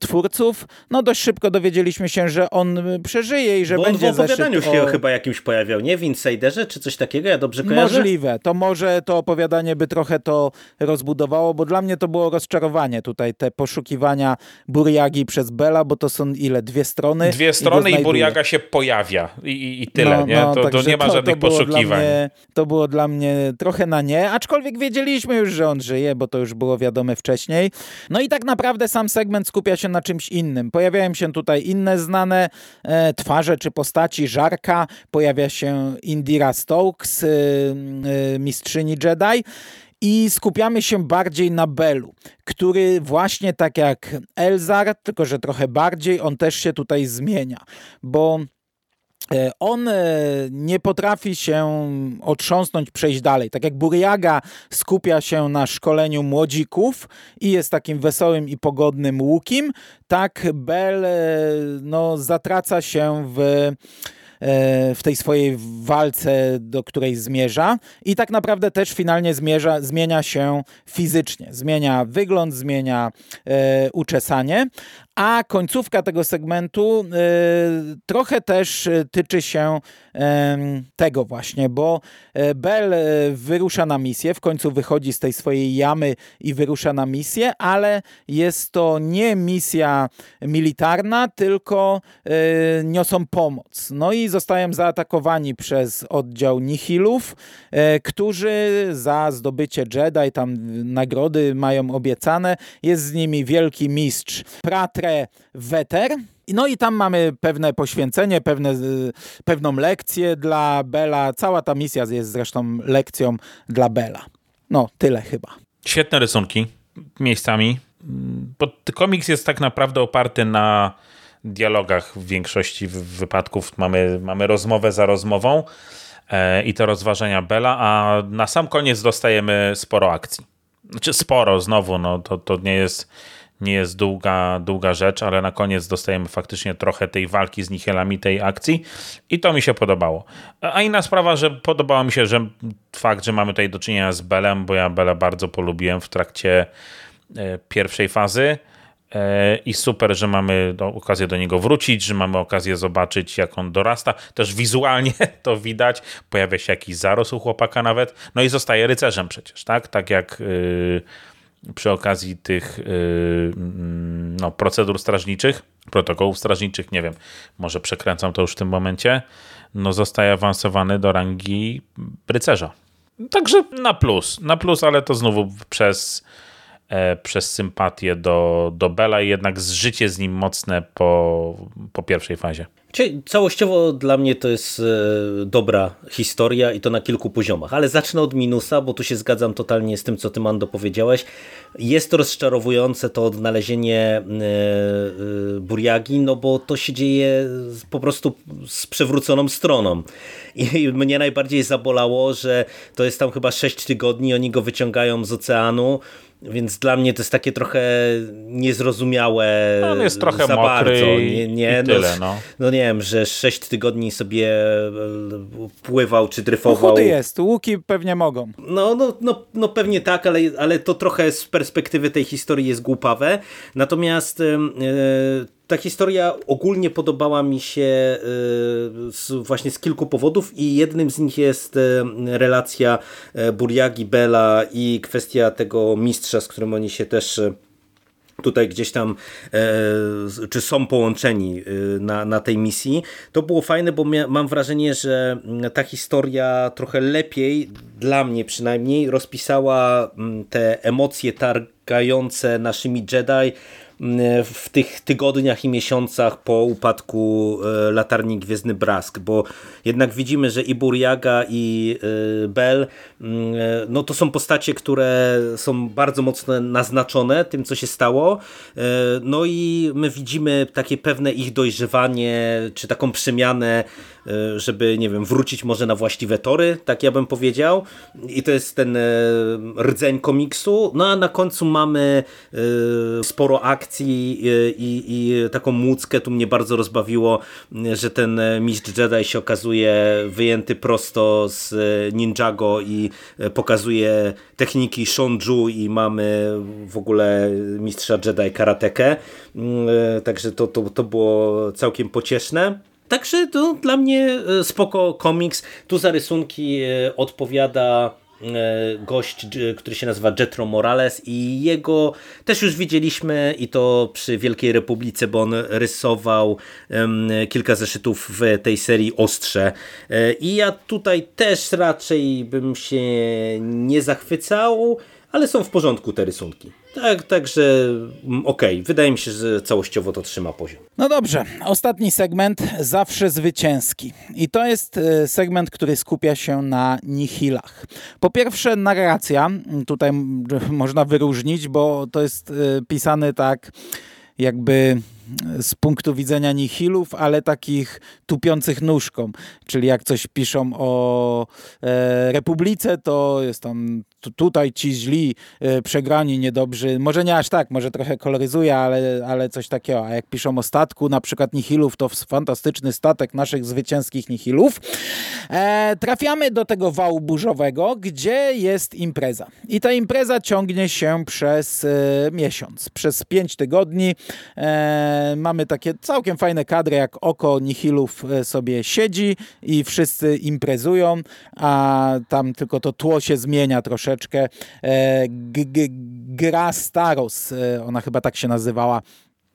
twórców. No dość szybko dowiedzieliśmy się, że on przeżyje i że Bo będzie on w opowiadaniu się o... chyba jakimś pojawiał, nie? W Insiderze czy coś takiego? Ja dobrze kojarzę? Możliwe. To może to opowiadanie by trochę to rozbudowało, bo dla mnie to było rozczarowanie tutaj, te poszukiwania Buriagi przez Bela, bo to są ile? Dwie strony? Dwie strony i, i Buriaga się pojawia. I i, tyle, no, nie? No, to, to nie ma żadnych to poszukiwań. Mnie, to było dla mnie trochę na nie, aczkolwiek wiedzieliśmy już, że on żyje, bo to już było wiadome wcześniej. No i tak naprawdę sam segment skupia się na czymś innym. Pojawiają się tutaj inne znane e, twarze czy postaci. Żarka, pojawia się Indira Stokes, e, e, mistrzyni Jedi i skupiamy się bardziej na Belu, który właśnie tak jak Elzar, tylko że trochę bardziej, on też się tutaj zmienia, bo on e, nie potrafi się otrząsnąć, przejść dalej. Tak jak Buriaga skupia się na szkoleniu młodzików i jest takim wesołym i pogodnym łukiem, tak Bell e, no, zatraca się w w tej swojej walce, do której zmierza i tak naprawdę też finalnie zmierza, zmienia się fizycznie. Zmienia wygląd, zmienia e, uczesanie, a końcówka tego segmentu y, trochę też tyczy się tego właśnie, bo Bell wyrusza na misję, w końcu wychodzi z tej swojej jamy i wyrusza na misję, ale jest to nie misja militarna, tylko niosą pomoc. No i zostają zaatakowani przez oddział Nihilów, którzy za zdobycie Jedi, tam nagrody mają obiecane, jest z nimi wielki mistrz Pratr Weter. No i tam mamy pewne poświęcenie, pewne, y, pewną lekcję dla Bela. Cała ta misja jest zresztą lekcją dla Bela. No, tyle chyba. Świetne rysunki miejscami. Bo komiks jest tak naprawdę oparty na dialogach w większości wypadków. Mamy, mamy rozmowę za rozmową e, i te rozważania Bela, a na sam koniec dostajemy sporo akcji. Znaczy sporo, znowu, no to, to nie jest nie jest długa, długa rzecz, ale na koniec dostajemy faktycznie trochę tej walki z Nihilami, tej akcji i to mi się podobało. A inna sprawa, że podobało mi się, że fakt, że mamy tutaj do czynienia z Belem, bo ja Bela bardzo polubiłem w trakcie e, pierwszej fazy i super, że mamy okazję do niego wrócić, że mamy okazję zobaczyć, jak on dorasta. Też wizualnie to widać. Pojawia się jakiś zaros u chłopaka nawet. No i zostaje rycerzem przecież, tak? Tak jak yy, przy okazji tych mm, no, procedur strażniczych, protokołów strażniczych, nie wiem, może przekręcam to już w tym momencie, no zostaje awansowany do rangi rycerza. Także na plus, na plus, ale to znowu przez, e, przez sympatię do, do Bela i jednak zżycie z nim mocne po, po pierwszej fazie. Całościowo dla mnie to jest e, dobra historia i to na kilku poziomach, ale zacznę od minusa, bo tu się zgadzam totalnie z tym, co ty Mando powiedziałeś. Jest to rozczarowujące to odnalezienie e, e, Buriagi, no bo to się dzieje po prostu z przewróconą stroną. I mnie najbardziej zabolało, że to jest tam chyba 6 tygodni, oni go wyciągają z oceanu, więc dla mnie to jest takie trochę niezrozumiałe On jest trochę za mokry bardzo. Nie, nie, i tyle, no, no. nie wiem, że 6 tygodni sobie e, pływał czy dryfował. No chudy jest, łuki pewnie mogą. No, no, no, no pewnie tak, ale, ale to trochę z perspektywy tej historii jest głupawe. Natomiast yy, ta historia ogólnie podobała mi się e, z, właśnie z kilku powodów i jednym z nich jest e, relacja e, Buriagi, Bela i kwestia tego mistrza, z którym oni się też tutaj gdzieś tam, czy są połączeni na, na tej misji. To było fajne, bo mam wrażenie, że ta historia trochę lepiej, dla mnie przynajmniej, rozpisała te emocje targające naszymi Jedi w tych tygodniach i miesiącach po upadku e, latarni Gwiezdny Brask, bo jednak widzimy, że i Buriaga i e, Bell mm, e, no to są postacie, które są bardzo mocno naznaczone tym, co się stało. No i my widzimy takie pewne ich dojrzewanie, czy taką przemianę żeby, nie wiem, wrócić może na właściwe tory, tak ja bym powiedział. I to jest ten e, rdzeń komiksu. No a na końcu mamy e, sporo akcji i, i taką młódzkę. Tu mnie bardzo rozbawiło, że ten mistrz Jedi się okazuje wyjęty prosto z Ninjago i pokazuje techniki Shonju i mamy w ogóle mistrza Jedi karatekę. Także to, to, to było całkiem pocieszne. Także to dla mnie e, spoko komiks. Tu za rysunki e, odpowiada e, gość, który się nazywa Jetro Morales i jego też już widzieliśmy i to przy Wielkiej Republice, bo on rysował kilka zeszytów w tej serii Ostrze i ja tutaj też raczej bym się nie zachwycał, ale są w porządku te rysunki. Tak, także mm, okej, okay. wydaje mi się, że całościowo to trzyma poziom. No dobrze, ostatni segment, zawsze zwycięski. I to jest e, segment, który skupia się na nihilach. Po pierwsze narracja, tutaj można wyróżnić, bo to jest e, pisany tak jakby z punktu widzenia nihilów, ale takich tupiących nóżką. Czyli jak coś piszą o e, Republice, to jest tam tutaj ci źli, e, przegrani, niedobrzy. Może nie aż tak, może trochę koloryzuje, ale, ale coś takiego. A jak piszą o statku, na przykład nihilów, to fantastyczny statek naszych zwycięskich nihilów. E, trafiamy do tego wału burzowego, gdzie jest impreza. I ta impreza ciągnie się przez e, miesiąc, przez pięć tygodni. E, mamy takie całkiem fajne kadry, jak oko Nihilów e, sobie siedzi i wszyscy imprezują, a tam tylko to tło się zmienia troszeczkę. E, gra Staros, e, ona chyba tak się nazywała,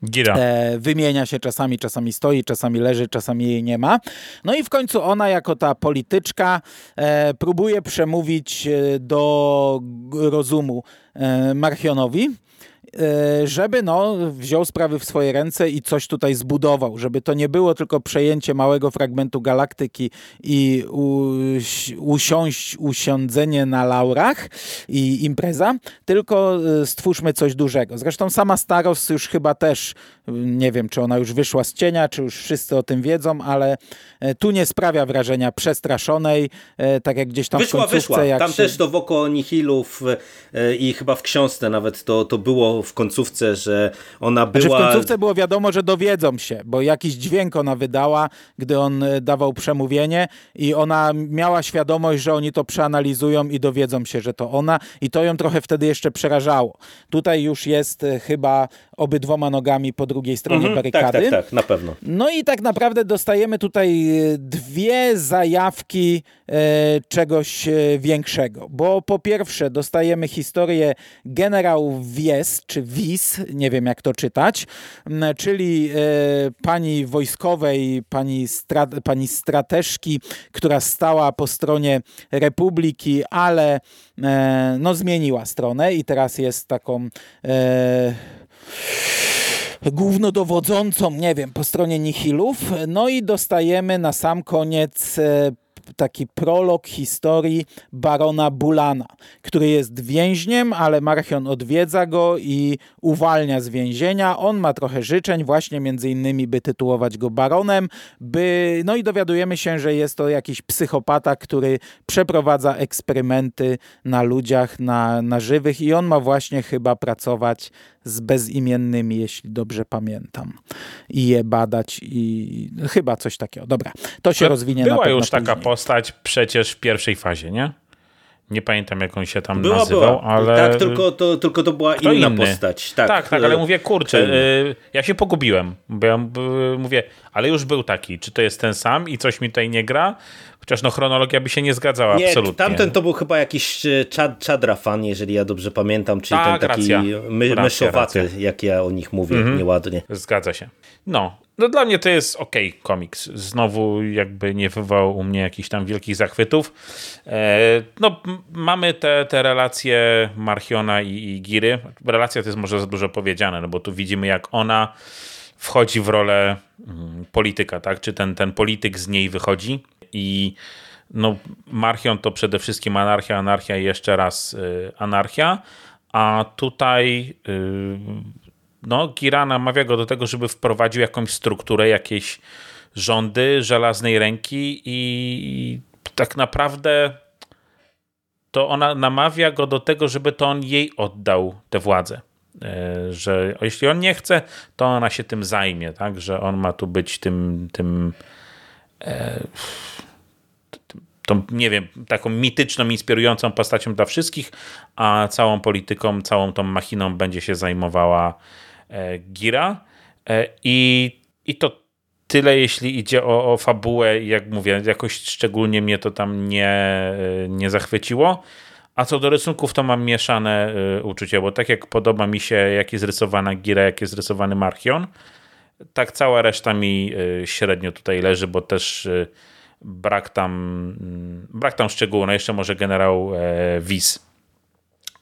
Gira. E, wymienia się czasami, czasami stoi, czasami leży, czasami jej nie ma. No i w końcu ona jako ta polityczka e, próbuje przemówić do rozumu e, Marchionowi E, żeby no, wziął sprawy w swoje ręce i coś tutaj zbudował, żeby to nie było tylko przejęcie małego fragmentu galaktyki i usiąść, usiądzenie na laurach i impreza, tylko e, stwórzmy coś dużego. Zresztą sama Staros już chyba też, nie wiem, czy ona już wyszła z cienia, czy już wszyscy o tym wiedzą, ale e, tu nie sprawia wrażenia przestraszonej, tak jak gdzieś tam wyszła, w końcówce. Wyszła. Tam się... też do Woko Nihilów i chyba w książce nawet to, to było w końcówce, że ona była... Znaczy w końcówce było wiadomo, że dowiedzą się, bo jakiś dźwięk ona wydała, gdy on e, dawał przemówienie i ona miała świadomość, że oni to przeanalizują i dowiedzą się, że to ona i to ją trochę wtedy jeszcze przerażało. Tutaj już jest e, chyba obydwoma nogami po drugiej stronie mhm, tak, barykady. Tak, tak, tak, na pewno. No i tak naprawdę dostajemy tutaj e, dwie zajawki czegoś większego, bo po pierwsze dostajemy historię generał Wies, czy Wis, nie wiem jak to czytać, czyli pani wojskowej, pani, stra, pani strateżki, która stała po stronie Republiki, ale no, zmieniła stronę i teraz jest taką e, głównodowodzącą, nie wiem, po stronie Nihilów. No i dostajemy na sam koniec e, taki prolog historii barona Bulana, który jest więźniem, ale Marchion odwiedza go i uwalnia z więzienia. On ma trochę życzeń, właśnie między innymi, by tytułować go baronem, by, no i dowiadujemy się, że jest to jakiś psychopata, który przeprowadza eksperymenty na ludziach, na, na żywych i on ma właśnie chyba pracować z bezimiennymi, jeśli dobrze pamiętam. I je badać i chyba coś takiego. Dobra, to się rozwinie Była na Była już taka postać przecież w pierwszej fazie, nie? Nie pamiętam, jak on się tam była, nazywał, była. ale... Tak, tylko to, tylko to była Kto inna inny? postać. Tak, tak, tak, ale mówię, kurczę, y, ja się pogubiłem, bo ja mówię, ale już był taki, czy to jest ten sam i coś mi tutaj nie gra? Chociaż no chronologia by się nie zgadzała, nie, absolutnie. Tamten to był chyba jakiś e, Chad, Chadra fan, jeżeli ja dobrze pamiętam, czyli tak, ten taki racja. my, racja, myszowaty, racja. jak ja o nich mówię, mhm. nieładnie. Zgadza się. No, no dla mnie to jest ok komiks. Znowu jakby nie wywołał u mnie jakichś tam wielkich zachwytów. E, no mamy te, te relacje Marchiona i, i Giry. Relacja to jest może za dużo powiedziane, no bo tu widzimy jak ona wchodzi w rolę mm, polityka, tak? Czy ten, ten polityk z niej wychodzi i no, Marchion to przede wszystkim anarchia, anarchia i jeszcze raz y, anarchia, a tutaj y, no, Gira namawia go do tego, żeby wprowadził jakąś strukturę, jakieś rządy żelaznej ręki i tak naprawdę to ona namawia go do tego, żeby to on jej oddał tę władzę. E, że jeśli on nie chce, to ona się tym zajmie, tak? Że on ma tu być tym, tym e, tą, nie wiem, taką mityczną, inspirującą postacią dla wszystkich, a całą polityką, całą tą machiną będzie się zajmowała Gira. E, I, I to tyle, jeśli idzie o, o fabułę. Jak mówię, jakoś szczególnie mnie to tam nie, e, nie zachwyciło. A co do rysunków, to mam mieszane uczucie, bo tak jak podoba mi się, jak jest rysowana Gira, jak jest rysowany Marchion, tak cała reszta mi średnio tutaj leży, bo też brak tam, mm, brak tam szczegółu. No jeszcze może generał e, Wiz,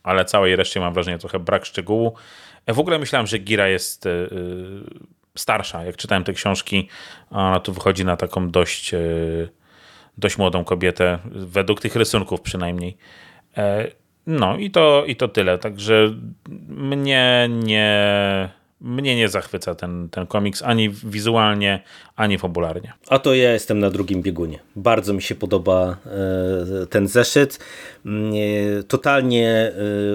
ale całej reszcie mam wrażenie trochę brak szczegółu. E, w ogóle myślałem, że Gira jest e, starsza. Jak czytałem te książki, ona tu wychodzi na taką dość, dość młodą kobietę, według tych rysunków przynajmniej. No i to, i to tyle. Także mnie nie mnie nie zachwyca ten, ten komiks ani wizualnie, ani fabularnie. A to ja jestem na drugim biegunie. Bardzo mi się podoba ten zeszyt. Mm, totalnie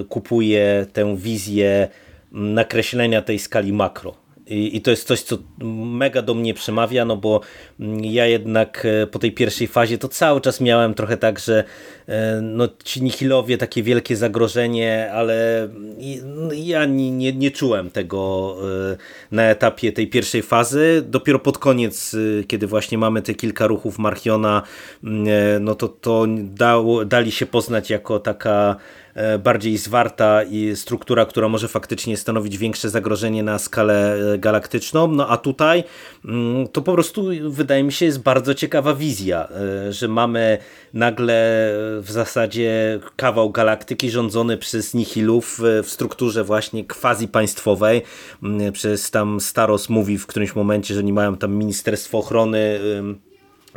kupuję tę wizję nakreślenia tej skali makro i, I, to jest coś, co mega do mnie przemawia, no bo ja jednak e, po tej pierwszej fazie to cały czas miałem trochę tak, że e, no, ci Nihilowie takie wielkie zagrożenie, ale no, ja nie, nie, nie czułem tego e, na etapie tej pierwszej fazy. Dopiero pod koniec, kiedy właśnie mamy te kilka ruchów Marchiona, no to, to dali się poznać jako taka bardziej zwarta i struktura, która może faktycznie stanowić większe zagrożenie na skalę e, galaktyczną. No a tutaj mm, to po prostu wydaje mi się jest bardzo ciekawa wizja, e, że mamy nagle w zasadzie kawał galaktyki rządzony przez nihilów w strukturze właśnie quasi państwowej. Mm, przez tam Staros mówi w którymś momencie, że nie mają tam Ministerstwo Ochrony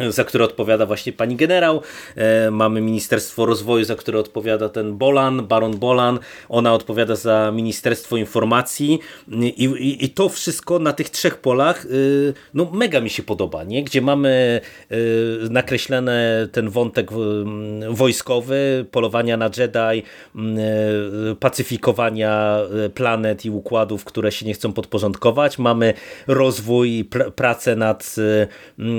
za które odpowiada właśnie pani generał. E, mamy Ministerstwo Rozwoju, za które odpowiada ten Bolan, Baron Bolan. Ona odpowiada za Ministerstwo Informacji i, i, i to wszystko na tych trzech polach e, no mega mi się podoba, nie? gdzie mamy e, nakreślone ten wątek wojskowy, polowania na Jedi, pacyfikowania planet i układów, które się nie chcą podporządkować. Mamy rozwój, pr pracę nad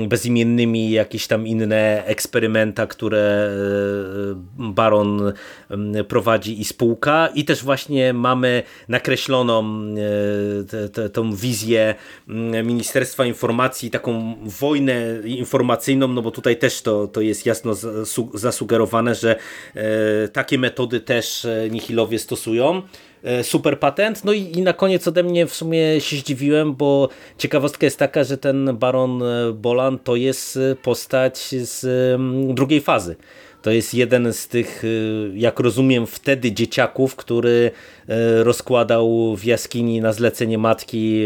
bezimiennymi jakieś tam inne eksperymenta, które e, Baron prowadzi i spółka i też właśnie mamy nakreśloną e, tą wizję Ministerstwa Informacji, taką wojnę informacyjną, no bo tutaj też to, to jest jasno zasugerowane, że e, takie metody też Nihilowie stosują. E, super patent. No i, i, na koniec ode mnie w sumie się zdziwiłem, bo ciekawostka jest taka, że ten Baron e, Bolan to jest e, postać z drugiej fazy. To jest jeden z tych, y, jak rozumiem, wtedy dzieciaków, który y, rozkładał w jaskini na zlecenie matki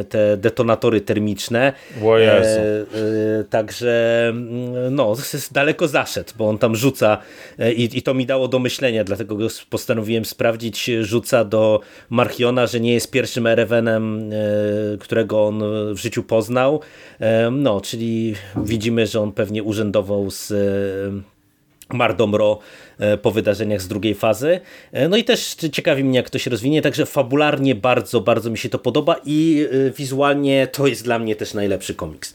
y, te detonatory termiczne. O Jezu. E, także no, daleko zaszedł, bo on tam rzuca i, i to mi dało do myślenia, dlatego postanowiłem sprawdzić, rzuca do Marchiona, że nie jest pierwszym Erevenem, którego on w życiu poznał. No, czyli widzimy, że on pewnie urzędował z Mardomro e, po wydarzeniach z drugiej fazy. E, no i też ciekawi mnie, jak to się rozwinie, także fabularnie bardzo, bardzo mi się to podoba i e, wizualnie to jest dla mnie też najlepszy komiks.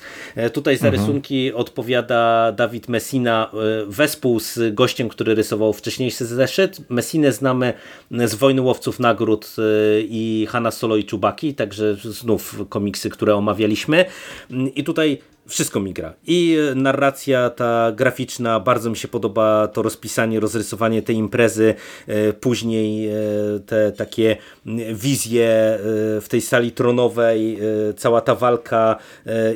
Tutaj za mhm. rysunki odpowiada Dawid Messina wespół z gościem, który rysował wcześniejszy zeszyt. Messinę znamy z Wojny Łowców Nagród i Hanna Solo i Czubaki, także znów komiksy, które omawialiśmy. I tutaj wszystko mi gra. I narracja ta graficzna, bardzo mi się podoba to rozpisanie, rozrysowanie tej imprezy, e, później e, te takie wizje e, w tej sali tronowej, cała ta walka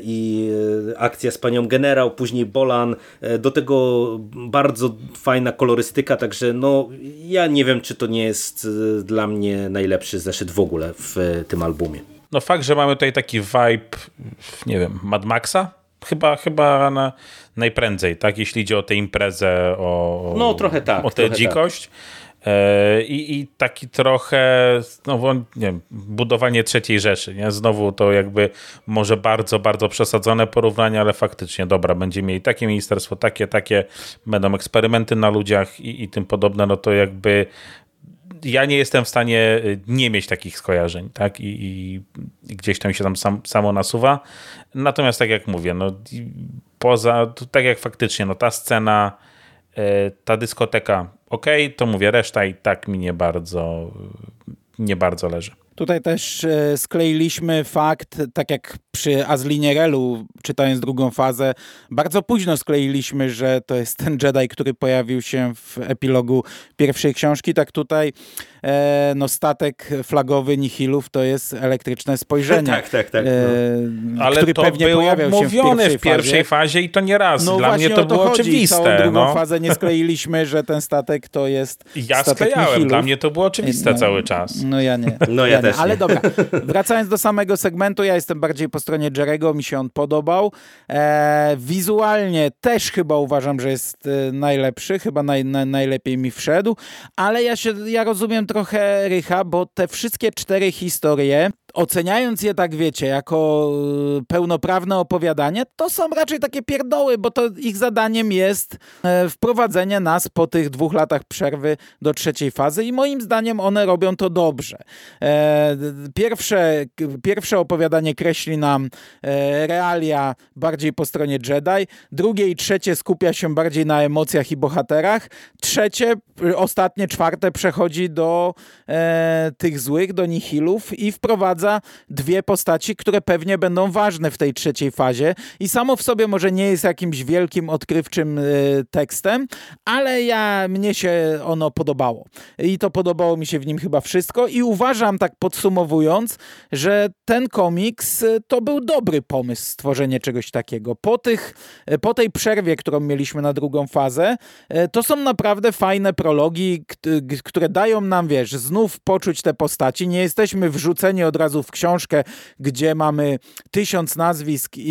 i akcja z panią generał, później Bolan, do tego bardzo fajna kolorystyka, także no ja nie wiem, czy to nie jest dla mnie najlepszy zeszyt w ogóle w tym albumie. No fakt, że mamy tutaj taki vibe, nie wiem, Mad Maxa, chyba, chyba na, najprędzej, tak? Jeśli idzie o tę imprezę, o, no, trochę tak, o tę tak. dzikość. Tak. I, I taki trochę, no, nie wiem, budowanie trzeciej Rzeszy, nie? Znowu to jakby może bardzo, bardzo przesadzone porównanie, ale faktycznie, dobra, będzie mieli takie ministerstwo, takie, takie, będą eksperymenty na ludziach i, i tym podobne, no to jakby ja nie jestem w stanie y, nie mieć takich skojarzeń, tak? I, i, gdzieś tam się tam sam, samo nasuwa. Natomiast tak jak mówię, no poza, tak jak faktycznie, no ta scena, y, ta dyskoteka, ok, to mówię, reszta i tak mi nie bardzo, nie bardzo leży. Tutaj też e, skleiliśmy fakt, tak jak przy Azlinierelu, czytając drugą fazę, bardzo późno skleiliśmy, że to jest ten Jedi, który pojawił się w epilogu pierwszej książki. Tak tutaj e, no, statek flagowy Nihilów to jest elektryczne spojrzenie. tak, tak, tak. No. Ale który to pewnie było pojawiał się w pierwszej, w pierwszej fazie. fazie. i to nie raz. No Dla mnie to, to było chodzi. oczywiste. Całą drugą no. fazę nie skleiliśmy, że ten statek to jest Ja statek sklejałem. Nihilów. Dla mnie to było oczywiste no, cały czas. No ja nie. No ja, ja też. Nie. Ale dobra, wracając do samego segmentu, ja jestem bardziej po stronie Jerego, mi się on podobał. E, wizualnie też chyba uważam, że jest e, najlepszy, chyba naj, na, najlepiej mi wszedł, ale ja, się, ja rozumiem trochę Rycha, bo te wszystkie cztery historie oceniając je tak, wiecie, jako y, pełnoprawne opowiadanie, to są raczej takie pierdoły, bo to ich zadaniem jest e, wprowadzenie nas po tych dwóch latach przerwy do trzeciej fazy i moim zdaniem one robią to dobrze. E, pierwsze, pierwsze opowiadanie kreśli nam e, realia bardziej po stronie Jedi, drugie i trzecie skupia się bardziej na emocjach i bohaterach, trzecie, ostatnie, czwarte przechodzi do tych złych, do nihilów i wprowadza wprowadza dwie postaci, które pewnie będą ważne w tej trzeciej fazie i samo w sobie może nie jest jakimś wielkim, odkrywczym y, tekstem, ale ja, mnie się ono podobało. I to podobało mi się w nim chyba wszystko i uważam, tak podsumowując, że ten komiks y, to był dobry pomysł stworzenie czegoś takiego. Po, tych, y, po tej przerwie, którą mieliśmy na drugą fazę, to są naprawdę fajne prologi, które dają nam, wiesz, znów poczuć te postaci. Nie jesteśmy wrzuceni od razu w książkę, gdzie mamy tysiąc nazwisk i,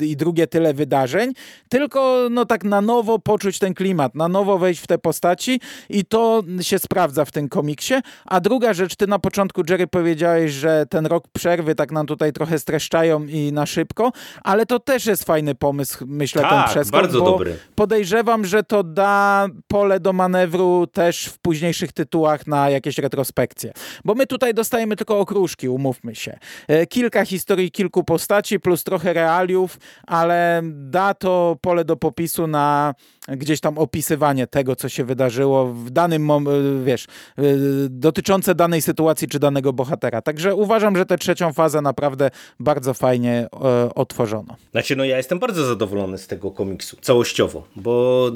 i, i drugie tyle wydarzeń, tylko no tak na nowo poczuć ten klimat, na nowo wejść w te postaci i to się sprawdza w tym komiksie. A druga rzecz, ty na początku Jerry powiedziałeś, że ten rok przerwy tak nam tutaj trochę streszczają i na szybko, ale to też jest fajny pomysł, myślę, tak, ten przeskok, bardzo dobry. podejrzewam, że to da pole do manewru też w późniejszych tytułach na jakieś retrospekcje. Bo my tutaj dostajemy tylko okruszki, umówmy się. E, kilka historii, kilku postaci, plus trochę realiów, ale da to pole do popisu na gdzieś tam opisywanie tego, co się wydarzyło w danym momencie, wiesz, e, dotyczące danej sytuacji czy danego bohatera. Także uważam, że tę trzecią fazę naprawdę bardzo fajnie e, otworzono. Znaczy, no ja jestem bardzo zadowolony z tego komiksu, całościowo, bo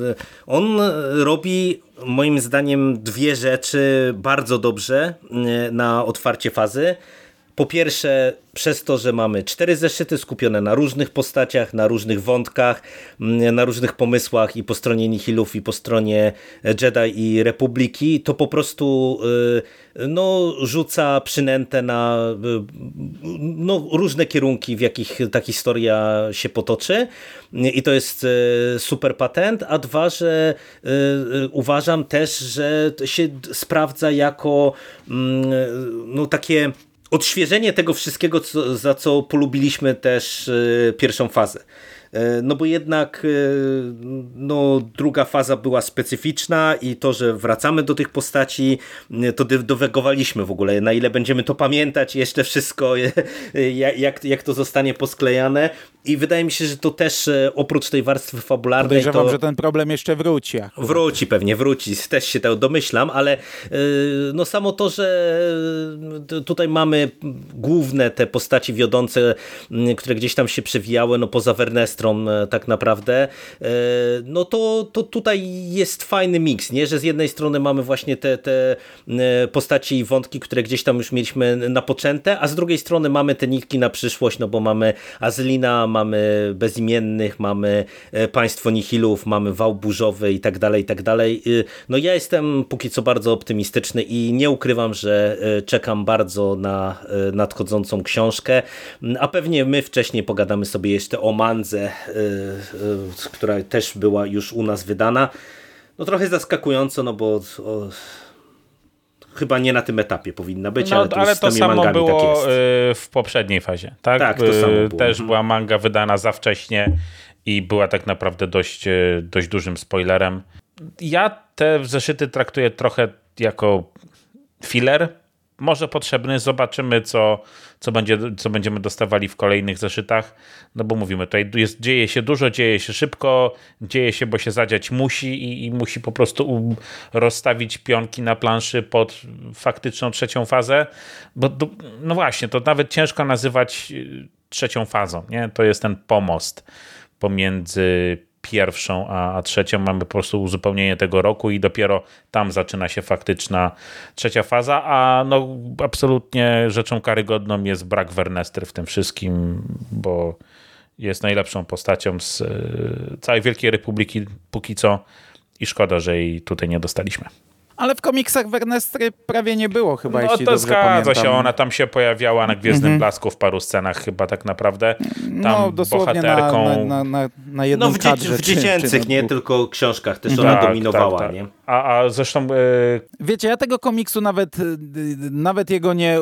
on robi moim zdaniem dwie rzeczy bardzo dobrze na otwarcie fazy. Po pierwsze, przez to, że mamy cztery zeszyty skupione na różnych postaciach, na różnych wątkach, mm, na różnych pomysłach i po stronie Nihilów, i po stronie Jedi i Republiki, to po prostu y, no, rzuca przynętę na y, no, różne kierunki, w jakich ta historia się potoczy. I to jest y, super patent. A dwa, że uważam też, że się sprawdza jako mm, no, takie odświeżenie tego wszystkiego, co, za co polubiliśmy też e, pierwszą fazę. E, no bo jednak e, no, druga faza była specyficzna i to, że wracamy do tych postaci, to dowegowaliśmy w ogóle, na ile będziemy to pamiętać, jeszcze wszystko, jak, jak to zostanie posklejane. I wydaje mi się, że to też oprócz tej warstwy fabularnej. Podejrzewam, to... że ten problem jeszcze wróci. Akurat. Wróci pewnie, wróci, też się tego domyślam, ale no samo to, że tutaj mamy główne te postaci wiodące, które gdzieś tam się przewijały, no poza Wernest E, tak naprawdę, e, no to, to tutaj jest fajny miks, nie? że z jednej strony mamy właśnie te, te e, postaci i wątki, które gdzieś tam już mieliśmy napoczęte, a z drugiej strony mamy te nitki na przyszłość, no bo mamy Azlina, mamy Bezimiennych, mamy Państwo Nihilów, mamy Wał Burzowy i tak dalej, i tak dalej. No ja jestem póki co bardzo optymistyczny i nie ukrywam, że czekam bardzo na nadchodzącą książkę, a pewnie my wcześniej pogadamy sobie jeszcze o Mandze która też była już u nas wydana. No trochę zaskakująco, no bo o, chyba nie na tym etapie powinna być, no, ale, to, ale to samo było tak w poprzedniej fazie. Tak, tak to samo było. Też mhm. była manga wydana za wcześnie i była tak naprawdę dość, dość dużym spoilerem. Ja te zeszyty traktuję trochę jako filler, może potrzebny. Zobaczymy, co, co, będzie, co będziemy dostawali w kolejnych zeszytach. No bo mówimy, tutaj jest, dzieje się dużo, dzieje się szybko, dzieje się, bo się zadziać musi i, i musi po prostu rozstawić pionki na planszy pod faktyczną trzecią fazę. Bo no właśnie, to nawet ciężko nazywać y, trzecią fazą. Nie? To jest ten pomost pomiędzy pierwszą, a, a trzecią mamy po prostu uzupełnienie tego roku i dopiero tam zaczyna się faktyczna trzecia faza, a no absolutnie rzeczą karygodną jest brak Wernestry w tym wszystkim, bo jest najlepszą postacią z e, całej Wielkiej Republiki póki co i szkoda, że jej tutaj nie dostaliśmy. Ale w komiksach Wernestry prawie nie było chyba, no, jeśli to dobrze zgadza pamiętam. się, ona tam się pojawiała na Gwiezdnym mm -hmm. Blasku w paru scenach chyba tak naprawdę. Tam no dosłownie bohaterką... na, na, na, na jednym No w, kadrze, w dziecięcych, nie tylko książkach, też ona tak, dominowała. Tak, tak. Nie? A, a zresztą... Yy... Wiecie, ja tego komiksu nawet, y, nawet jego nie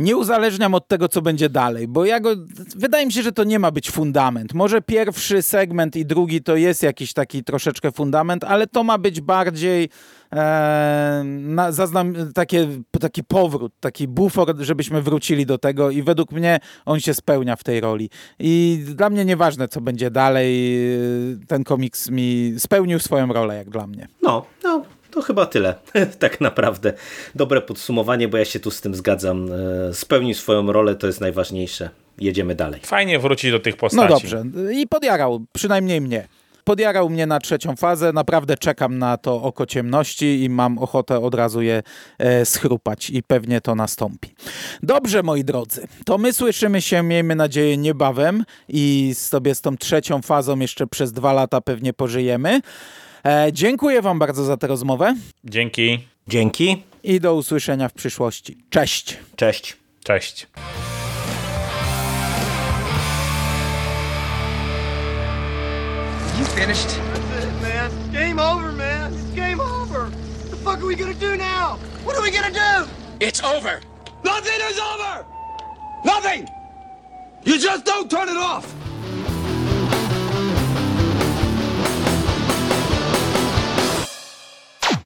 nie uzależniam od tego, co będzie dalej, bo ja go, wydaje mi się, że to nie ma być fundament. Może pierwszy segment i drugi to jest jakiś taki troszeczkę fundament, ale to ma być bardziej e, na, zaznam, takie, taki powrót, taki bufor, żebyśmy wrócili do tego i według mnie on się spełnia w tej roli. I dla mnie nieważne, co będzie dalej, ten komiks mi spełnił swoją rolę, jak dla mnie. No, no to chyba tyle, tak naprawdę. Dobre podsumowanie, bo ja się tu z tym zgadzam. E, spełnił swoją rolę, to jest najważniejsze. Jedziemy dalej. Fajnie wrócić do tych postaci. No dobrze. I podjarał, przynajmniej mnie. Podjarał mnie na trzecią fazę. Naprawdę czekam na to oko ciemności i mam ochotę od razu je e, schrupać i pewnie to nastąpi. Dobrze, moi drodzy. To my słyszymy się, miejmy nadzieję, niebawem i sobie z tą trzecią fazą jeszcze przez dwa lata pewnie pożyjemy. E, dziękuję Wam bardzo za tę rozmowę. Dzięki. Dzięki. I do usłyszenia w przyszłości. Cześć. Cześć. Cześć. You finished? That's it, man. Game over, man. It's game over. What the fuck are we gonna do now? What are we gonna do? It's over. Nothing is over. Nothing. You just don't turn it off.